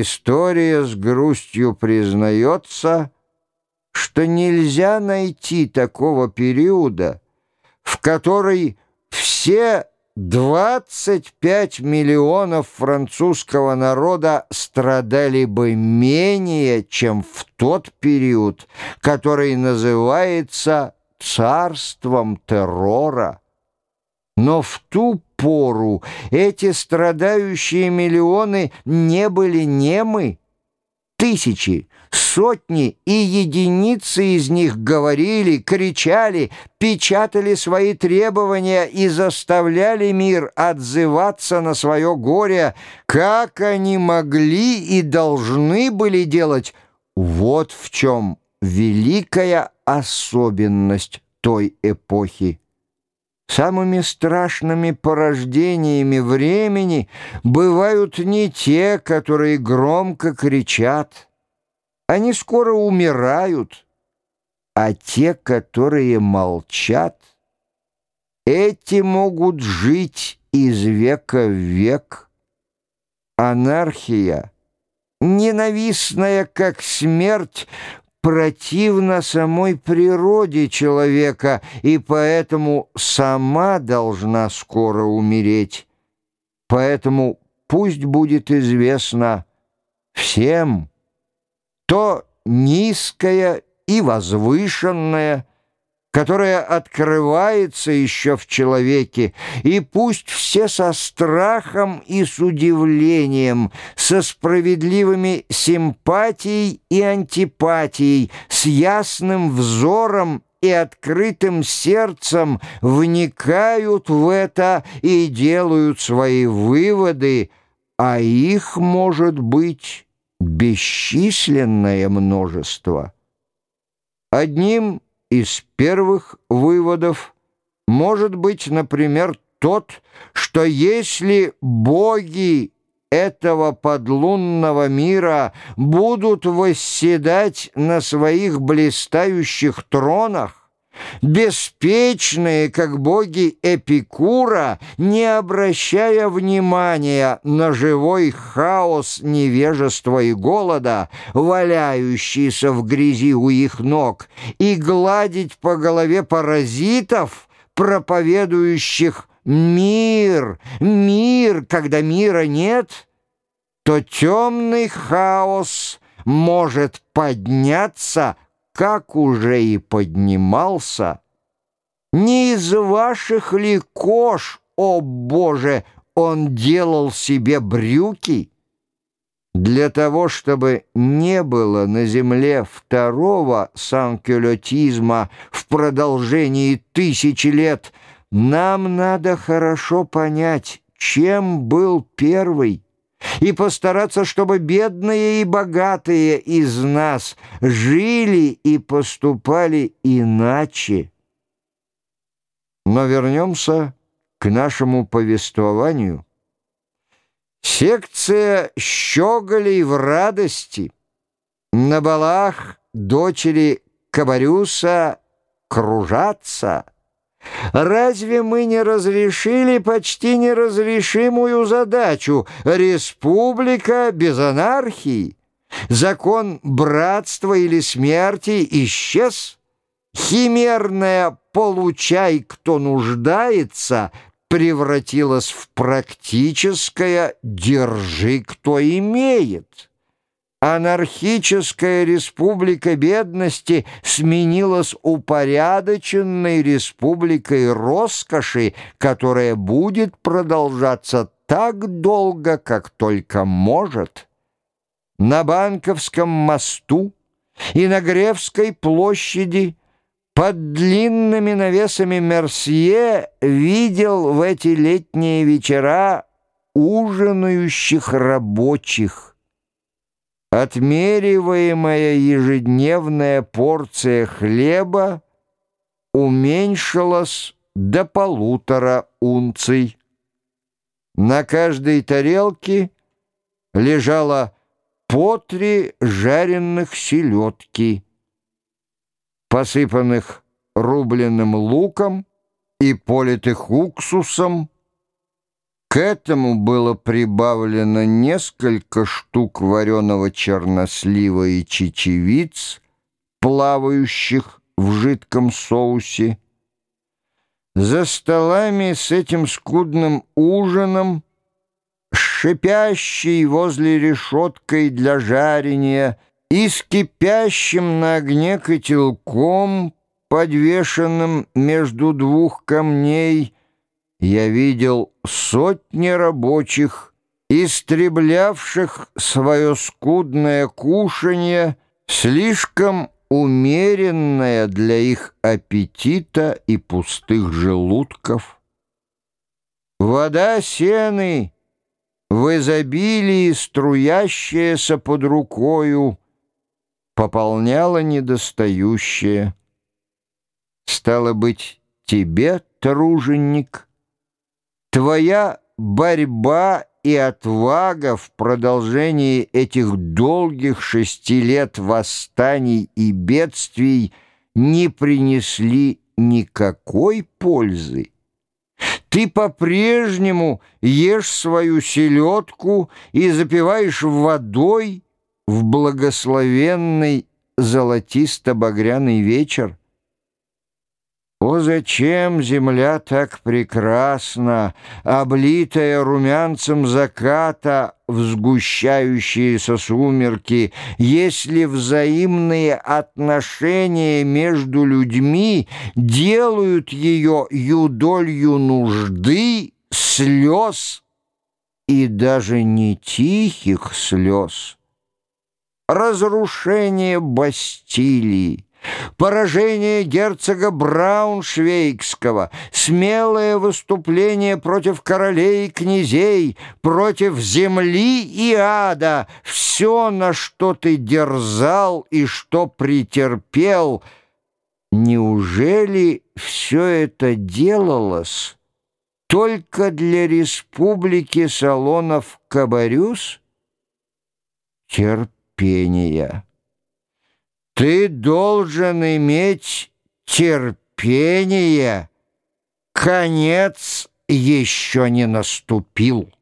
История с грустью признается, что нельзя найти такого периода, в который все 25 миллионов французского народа страдали бы менее, чем в тот период, который называется царством террора. Но в ту пору эти страдающие миллионы не были немы. Тысячи, сотни и единицы из них говорили, кричали, печатали свои требования и заставляли мир отзываться на свое горе, как они могли и должны были делать. Вот в чем великая особенность той эпохи. Самыми страшными порождениями времени бывают не те, которые громко кричат. Они скоро умирают, а те, которые молчат, эти могут жить из века в век. Анархия, ненавистная как смерть, противна самой природе человека и поэтому сама должна скоро умереть. Поэтому пусть будет известно всем то низкое и возвышенное – которая открывается еще в человеке, и пусть все со страхом и с удивлением, со справедливыми симпатией и антипатией, с ясным взором и открытым сердцем вникают в это и делают свои выводы, а их может быть бесчисленное множество. Одним – из первых выводов может быть, например, тот, что если боги этого подлунного мира будут восседать на своих блистающих тронах, беспечные, как боги Эпикура, не обращая внимания на живой хаос невежества и голода, валяющийся в грязи у их ног, и гладить по голове паразитов, проповедующих «мир, мир, когда мира нет», то темный хаос может подняться как уже и поднимался, не из ваших ли кож, о Боже, он делал себе брюки? Для того, чтобы не было на земле второго санкюлетизма в продолжении тысячи лет, нам надо хорошо понять, чем был первый и постараться, чтобы бедные и богатые из нас жили и поступали иначе. Но вернемся к нашему повествованию. Секция щеголей в радости. На балах дочери Кабарюса кружатся — Разве мы не разрешили почти неразрешимую задачу «Республика без анархии»? Закон братства или смерти исчез? Химерная «получай, кто нуждается» превратилась в практическое «держи, кто имеет». Анархическая республика бедности сменилась упорядоченной республикой роскоши, которая будет продолжаться так долго, как только может. На Банковском мосту и на Гревской площади под длинными навесами Мерсье видел в эти летние вечера ужинающих рабочих, Отмериваемая ежедневная порция хлеба уменьшилась до полутора унций. На каждой тарелке лежало по три жареных селедки, посыпанных рубленным луком и политых уксусом, К этому было прибавлено несколько штук вареного чернослива и чечевиц, плавающих в жидком соусе. За столами с этим скудным ужином, шипящий возле решеткой для жарения и с кипящим на огне котелком, подвешенным между двух камней, я видел сотни рабочих, истреблявших свое скудное кушанье, слишком умеренное для их аппетита и пустых желудков. Вода сены в изобилии, струящаяся под рукою, пополняла недостающее. Стало быть, тебе, труженик, Твоя борьба и отвага в продолжении этих долгих шести лет восстаний и бедствий не принесли никакой пользы. Ты по-прежнему ешь свою селедку и запиваешь водой в благословенный золотисто-багряный вечер. О, зачем земля так прекрасна, облитая румянцем заката в сгущающиеся сумерки, если взаимные отношения между людьми делают ее юдолью нужды, слез и даже не тихих слез. Разрушение Бастилии, Поражение герцога Брауншвейгского, смелое выступление против королей и князей, против земли и ада, все, на что ты дерзал и что претерпел, неужели все это делалось только для республики салонов Кабарюс? Терпение. Ты должен иметь терпение. Конец еще не наступил.